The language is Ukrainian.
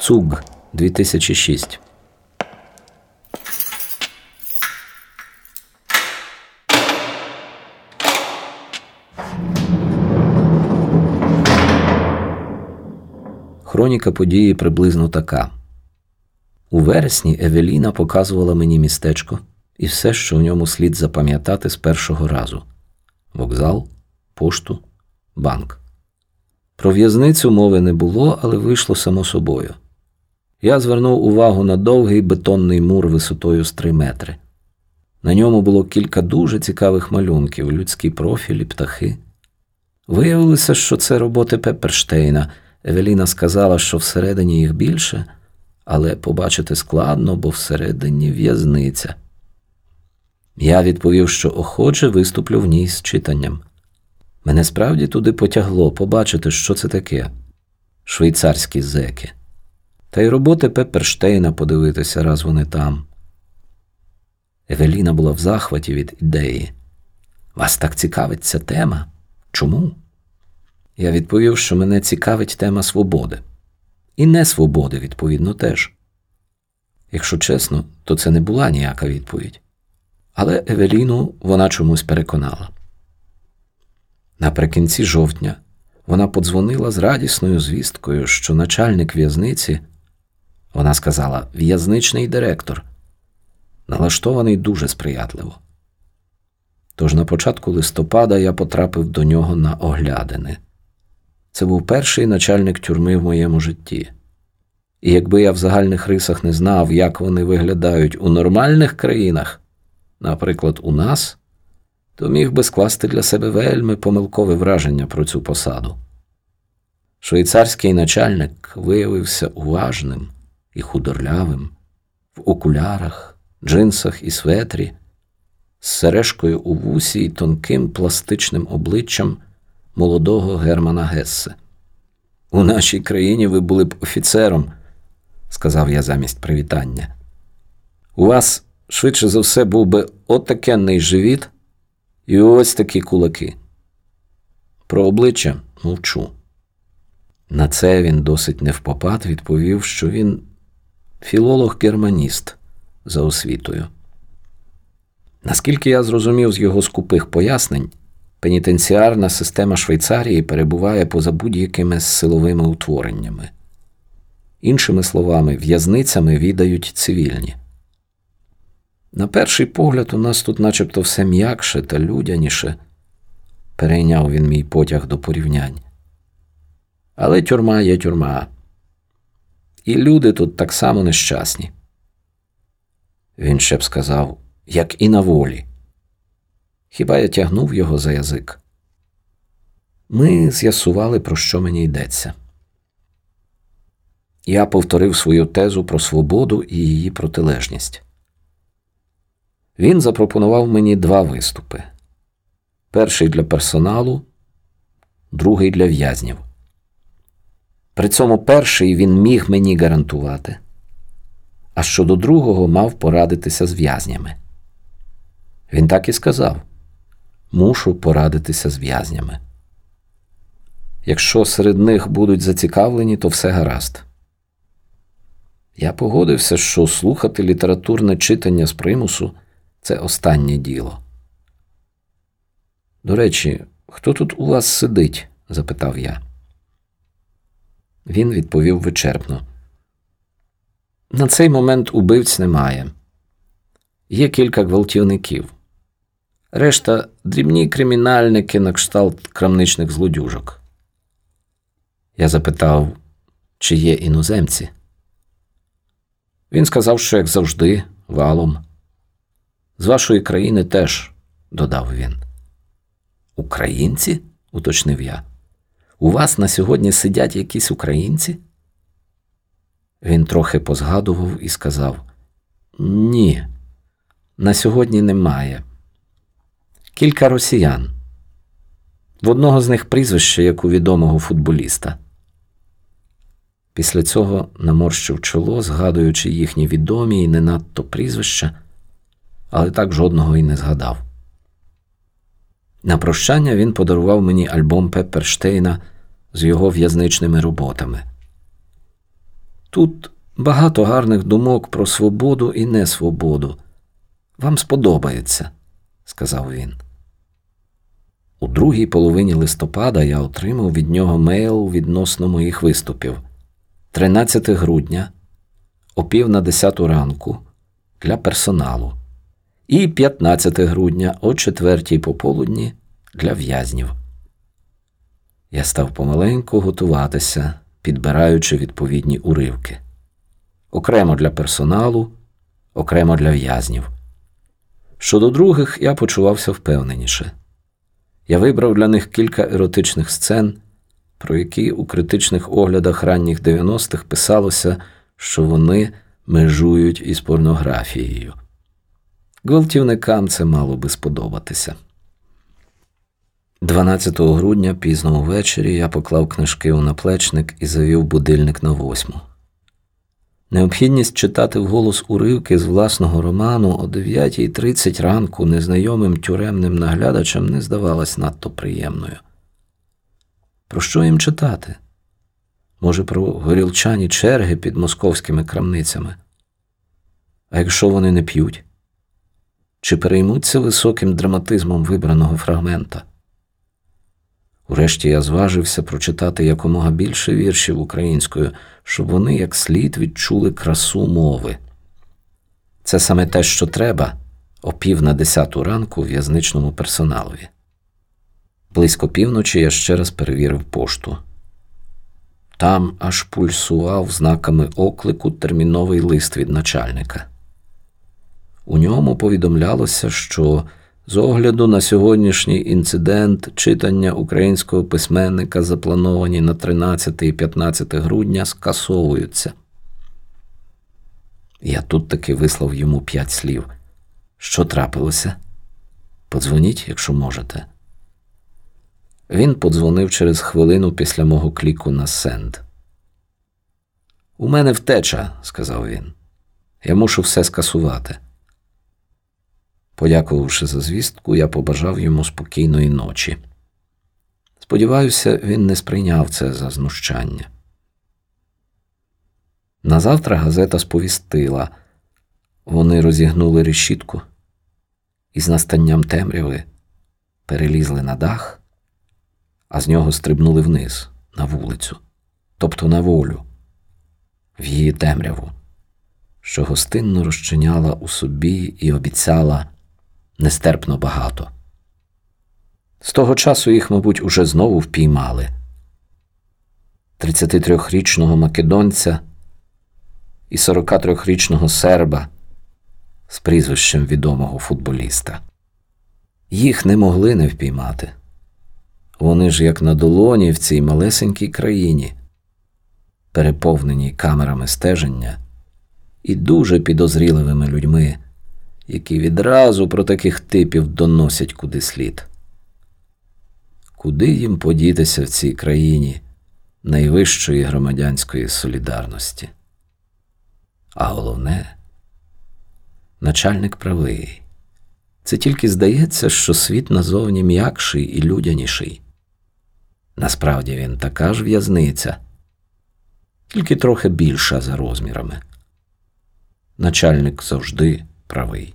Цуг 2006 Хроніка події приблизно така. У вересні Евеліна показувала мені містечко і все, що в ньому слід запам'ятати з першого разу: вокзал, пошту, банк. Про в'язницю мови не було, але вийшло само собою. Я звернув увагу на довгий бетонний мур висотою з три метри. На ньому було кілька дуже цікавих малюнків, людські профілі, птахи. Виявилося, що це роботи Пепперштейна. Евеліна сказала, що всередині їх більше, але побачити складно, бо всередині в'язниця. Я відповів, що охоче виступлю в ній з читанням. Мене справді туди потягло побачити, що це таке швейцарські зеки. Та й роботи Пепперштейна подивитися, раз вони там. Евеліна була в захваті від ідеї. Вас так цікавить ця тема? Чому? Я відповів, що мене цікавить тема свободи. І не свободи, відповідно, теж. Якщо чесно, то це не була ніяка відповідь. Але Евеліну вона чомусь переконала. Наприкінці жовтня вона подзвонила з радісною звісткою, що начальник в'язниці, вона сказала, в'язничний директор, налаштований дуже сприятливо. Тож на початку листопада я потрапив до нього на оглядини. Це був перший начальник тюрми в моєму житті. І якби я в загальних рисах не знав, як вони виглядають у нормальних країнах, наприклад, у нас, то міг би скласти для себе вельми помилкове враження про цю посаду. Швейцарський начальник виявився уважним і худорлявим, в окулярах, джинсах і светрі, з сережкою у вусі і тонким пластичним обличчям молодого Германа Гессе. У нашій країні ви були б офіцером, сказав я замість привітання. У вас швидше за все був би отакенний живіт і ось такі кулаки. Про обличчя мовчу. На це він досить невпопад відповів, що він філолог-германіст за освітою. Наскільки я зрозумів з його скупих пояснень, пенітенціарна система Швейцарії перебуває поза будь-якими силовими утвореннями. Іншими словами, в'язницями відають цивільні. На перший погляд, у нас тут начебто все м'якше та людяніше, перейняв він мій потяг до порівнянь. Але тюрма є тюрма. І люди тут так само нещасні. Він ще б сказав, як і на волі. Хіба я тягнув його за язик? Ми з'ясували, про що мені йдеться. Я повторив свою тезу про свободу і її протилежність. Він запропонував мені два виступи: перший для персоналу, другий для в'язнів. При цьому перший він міг мені гарантувати, а щодо другого мав порадитися з в'язнями. Він так і сказав мушу порадитися з в'язнями. Якщо серед них будуть зацікавлені, то все гаразд. Я погодився, що слухати літературне читання з примусу це останнє діло. До речі, хто тут у вас сидить? запитав я. Він відповів вичерпно. На цей момент убивць немає. Є кілька гвалтівників. Решта дрібні кримінальники на кшталт крамничних злодюжок. Я запитав, чи є іноземці. Він сказав, що, як завжди, валом. З вашої країни теж, додав він. Українці? уточнив я. У вас на сьогодні сидять якісь українці? Він трохи позгадував і сказав: Ні, на сьогодні немає. Кілька росіян. В одного з них прізвище, як у відомого футболіста. Після цього наморщив чоло, згадуючи їхні відомі і не надто прізвища, але так жодного і не згадав. На прощання він подарував мені альбом Пепперштейна з його в'язничними роботами. Тут багато гарних думок про свободу і несвободу. Вам сподобається, сказав він. У другій половині листопада я отримав від нього мейл відносно моїх виступів 13 грудня о пів на 10 ранку для персоналу і 15 грудня о 4 пополудні для в'язнів. Я став помаленьку готуватися, підбираючи відповідні уривки. Окремо для персоналу, окремо для в'язнів. Щодо других, я почувався впевненіше. Я вибрав для них кілька еротичних сцен, про які у критичних оглядах ранніх 90-х писалося, що вони межують із порнографією. Гвалтівникам це мало би сподобатися. 12 грудня пізно увечері я поклав книжки у наплечник і завів будильник на восьму. Необхідність читати вголос уривки з власного роману о 9.30 ранку незнайомим тюремним наглядачам не здавалась надто приємною. Про що їм читати? Може, про горілчані черги під московськими крамницями? А якщо вони не п'ють? Чи переймуться високим драматизмом вибраного фрагмента? Урешті я зважився прочитати якомога більше віршів українською, щоб вони як слід відчули красу мови. Це саме те, що треба, о пів на десяту ранку в'язничному персоналові. Близько півночі я ще раз перевірив пошту. Там аж пульсував знаками оклику терміновий лист від начальника. У ньому повідомлялося, що з огляду на сьогоднішній інцидент читання українського письменника, заплановані на 13 і 15 грудня, скасовуються. Я тут таки вислав йому п'ять слів. Що трапилося? Подзвоніть, якщо можете. Він подзвонив через хвилину після мого кліку на сенд. У мене втеча, сказав він. Я мушу все скасувати. Подякувавши за звістку, я побажав йому спокійної ночі. Сподіваюся, він не сприйняв це за знущання. Назавтра газета сповістила вони розігнули решітку і з настанням темряви перелізли на дах, а з нього стрибнули вниз на вулицю, тобто на волю, в її темряву, що гостинно розчиняла у собі і обіцяла нестерпно багато. З того часу їх, мабуть, уже знову впіймали. 33-річного македонця і 43-річного серба з прізвищем відомого футболіста. Їх не могли не впіймати. Вони ж як на долоні в цій малесенькій країні, переповненій камерами стеження і дуже підозріливими людьми які відразу про таких типів доносять куди слід. Куди їм подітися в цій країні найвищої громадянської солідарності? А головне, начальник правий. Це тільки здається, що світ назовні м'якший і людяніший. Насправді він така ж в'язниця, тільки трохи більша за розмірами. Начальник завжди правий.